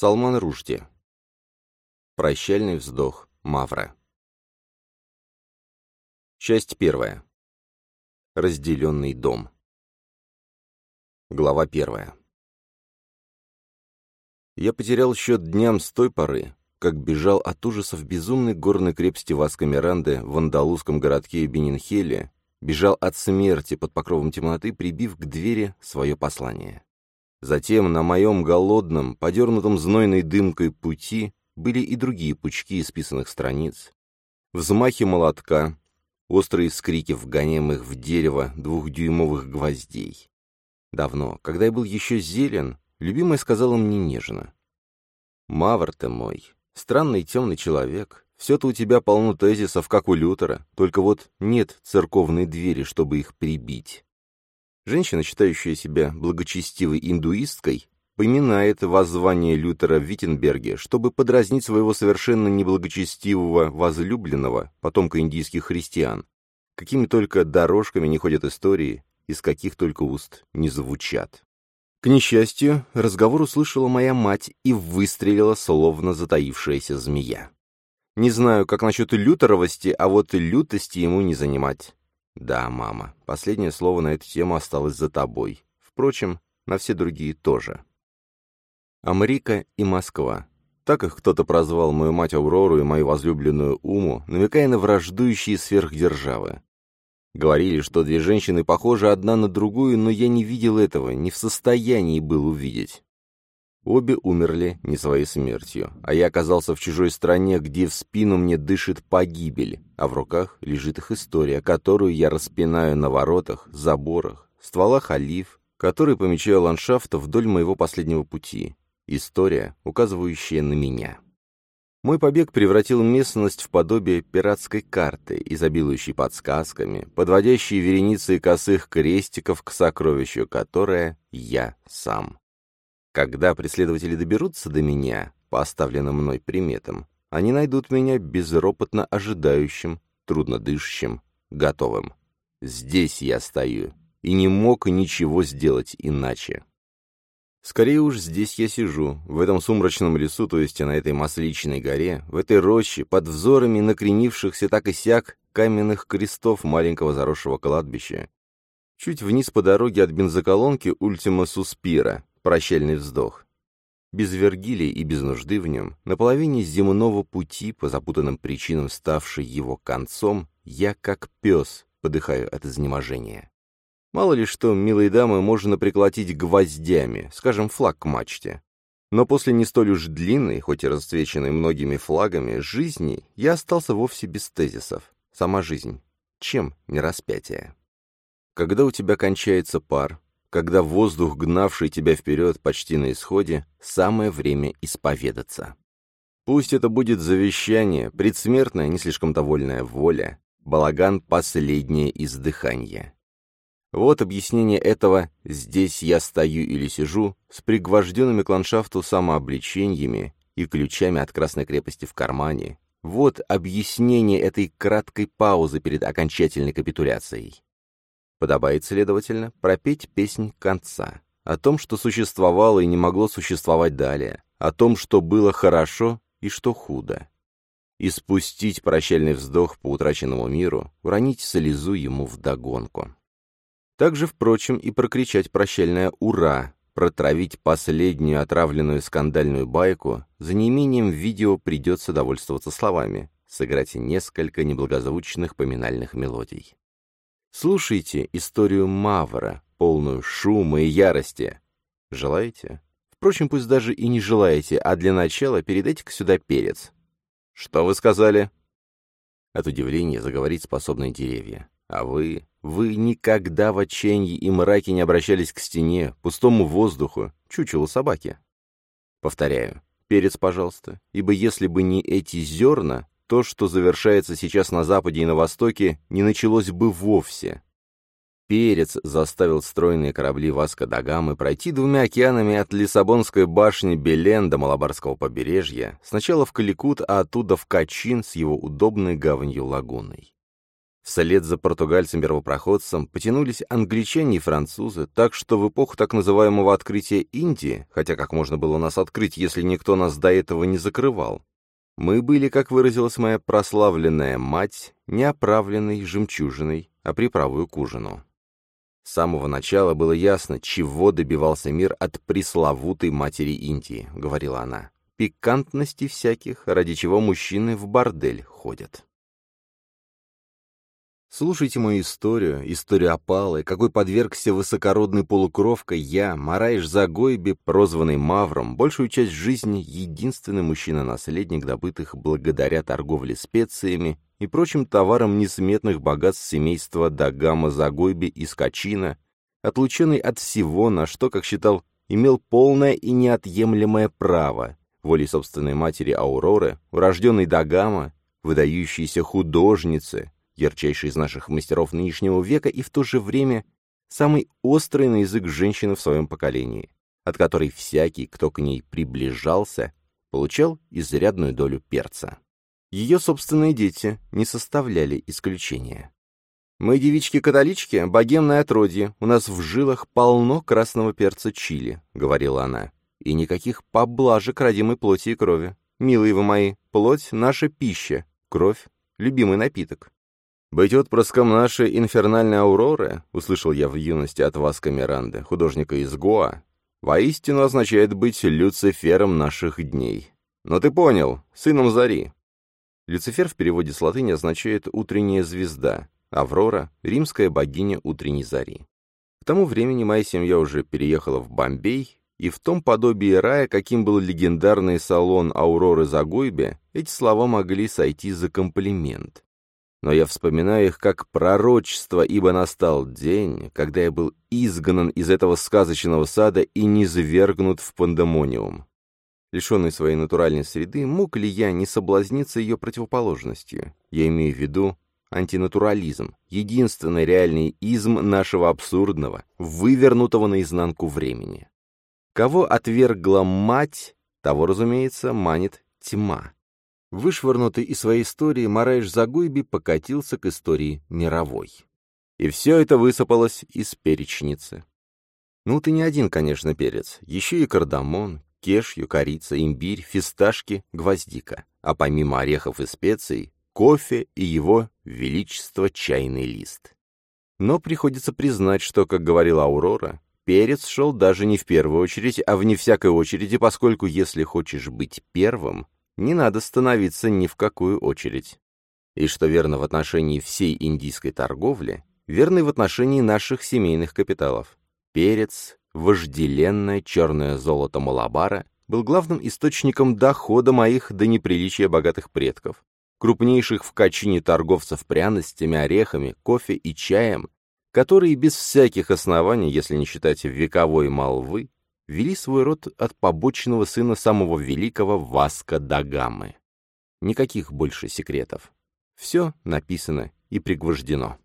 Салман Ружди. Прощальный вздох Мавра. Часть первая. Разделенный дом. Глава первая. Я потерял счет дням с той поры, как бежал от ужасов безумной горной крепости Васка Миранды в андалузском городке Бенинхеле, бежал от смерти под покровом темноты, прибив к двери свое послание. Затем на моем голодном, подернутом знойной дымкой пути были и другие пучки исписанных страниц. Взмахи молотка, острые скрики вгоняемых в дерево двухдюймовых гвоздей. Давно, когда я был еще зелен, любимая сказала мне нежно. «Мавр ты мой, странный темный человек, все-то у тебя полно тезисов, как у Лютера, только вот нет церковной двери, чтобы их прибить». Женщина, считающая себя благочестивой индуисткой, поминает воззвание Лютера в Виттенберге, чтобы подразнить своего совершенно неблагочестивого возлюбленного, потомка индийских христиан. Какими только дорожками не ходят истории, из каких только уст не звучат. К несчастью, разговор услышала моя мать и выстрелила, словно затаившаяся змея. Не знаю, как насчет лютеровости, а вот лютости ему не занимать. Да, мама, последнее слово на эту тему осталось за тобой. Впрочем, на все другие тоже. Америка и Москва. Так их кто-то прозвал мою мать Аурору и мою возлюбленную Уму, намекая на враждующие сверхдержавы. Говорили, что две женщины похожи одна на другую, но я не видел этого, не в состоянии был увидеть. Обе умерли не своей смертью, а я оказался в чужой стране, где в спину мне дышит погибель, а в руках лежит их история, которую я распинаю на воротах, заборах, стволах олив, которые помечаю ландшафт вдоль моего последнего пути, История, указывающая на меня. Мой побег превратил местность в подобие пиратской карты, изобилующей подсказками, подводящей вереницей косых крестиков к сокровищу, которое я сам. Когда преследователи доберутся до меня, по оставленным мной приметам, они найдут меня безропотно ожидающим, труднодышащим, готовым. Здесь я стою, и не мог ничего сделать иначе. Скорее уж здесь я сижу, в этом сумрачном лесу, то есть на этой масличной горе, в этой роще, под взорами накренившихся так и сяк каменных крестов маленького заросшего кладбища. Чуть вниз по дороге от бензоколонки Ультима Суспира, прощальный вздох. Без Вергилия и без нужды в нем, на половине земного пути, по запутанным причинам ставшей его концом, я как пес подыхаю от изнеможения. Мало ли что, милые дамы, можно приколотить гвоздями, скажем, флаг к мачте. Но после не столь уж длинной, хоть и расцвеченной многими флагами, жизни я остался вовсе без тезисов. Сама жизнь. Чем не распятие? Когда у тебя кончается пар, когда воздух, гнавший тебя вперед почти на исходе, самое время исповедаться. Пусть это будет завещание, предсмертная, не слишком довольная воля, балаган — последнее издыхание. Вот объяснение этого «здесь я стою или сижу» с пригвожденными к ландшафту самообличениями и ключами от Красной крепости в кармане. Вот объяснение этой краткой паузы перед окончательной капитуляцией. Подобает, следовательно, пропеть песнь конца, о том, что существовало и не могло существовать далее, о том, что было хорошо и что худо. И спустить прощальный вздох по утраченному миру, уронить слезу ему вдогонку. Также, впрочем, и прокричать прощальное «Ура!», протравить последнюю отравленную скандальную байку, за неимением видео придется довольствоваться словами, сыграть несколько неблагозвучных поминальных мелодий. Слушайте историю Мавра, полную шума и ярости. Желаете? Впрочем, пусть даже и не желаете, а для начала передайте-ка сюда перец. Что вы сказали? От удивления заговорить способны деревья. А вы, вы никогда в отчаянии и мраке не обращались к стене, пустому воздуху, чучелу собаки. Повторяю, перец, пожалуйста, ибо если бы не эти зерна, то, что завершается сейчас на Западе и на Востоке, не началось бы вовсе. Перец заставил стройные корабли Васко да Гамы пройти двумя океанами от Лиссабонской башни Белен до Малабарского побережья, сначала в Каликут, а оттуда в Качин с его удобной гаванью лагуной. Вслед за португальцем-первопроходцем потянулись англичане и французы, так что в эпоху так называемого открытия Индии, хотя как можно было нас открыть, если никто нас до этого не закрывал, мы были, как выразилась моя прославленная мать, неоправленной жемчужиной, а приправою к ужину. С самого начала было ясно, чего добивался мир от пресловутой матери Индии, говорила она. Пикантности всяких, ради чего мужчины в бордель ходят. Слушайте мою историю, историю опалы, какой подвергся высокородной полукровкой я, Мараиш Загойби, прозванный Мавром, большую часть жизни единственный мужчина-наследник, добытых благодаря торговле специями и прочим товарам несметных богатств семейства Дагама Загойби из Качина, отлученный от всего, на что, как считал, имел полное и неотъемлемое право, волей собственной матери Ауроры, урожденной Дагама, выдающейся художницы, ярчайший из наших мастеров нынешнего века и в то же время самый острый на язык женщины в своем поколении, от которой всякий, кто к ней приближался, получал изрядную долю перца. Ее собственные дети не составляли исключения. «Мы, девички-католички, богемное отродье, у нас в жилах полно красного перца чили», — говорила она, — «и никаких поблажек родимой плоти и крови. Милые вы мои, плоть — наша пища, кровь — любимый напиток. «Быть отпрыском нашей инфернальной ауроры», — услышал я в юности от Васка Миранды, художника из Гоа, «воистину означает быть Люцифером наших дней. Но ты понял, сыном Зари». Люцифер в переводе с латыни означает «утренняя звезда», Аврора — римская богиня утренней зари. К тому времени моя семья уже переехала в Бомбей, и в том подобии рая, каким был легендарный салон Ауроры Загойбе, эти слова могли сойти за комплимент но я вспоминаю их как пророчество, ибо настал день, когда я был изгнан из этого сказочного сада и низвергнут в пандемониум. Лишенный своей натуральной среды, мог ли я не соблазниться ее противоположностью? Я имею в виду антинатурализм, единственный реальный изм нашего абсурдного, вывернутого наизнанку времени. Кого отвергла мать, того, разумеется, манит тьма. Вышвырнутый из своей истории, Мараиш Загуйби покатился к истории мировой. И все это высыпалось из перечницы. Ну, ты не один, конечно, перец. Еще и кардамон, кешью, корица, имбирь, фисташки, гвоздика. А помимо орехов и специй, кофе и его величество чайный лист. Но приходится признать, что, как говорила Аурора, перец шел даже не в первую очередь, а вне всякой очереди, поскольку если хочешь быть первым, не надо становиться ни в какую очередь. И что верно в отношении всей индийской торговли, верно и в отношении наших семейных капиталов. Перец, вожделенное черное золото Малабара, был главным источником дохода моих до неприличия богатых предков, крупнейших в Качине торговцев пряностями, орехами, кофе и чаем, которые без всяких оснований, если не считать вековой молвы, вели свой род от побочного сына самого великого Васка да Гаммы. Никаких больше секретов. Все написано и пригвождено.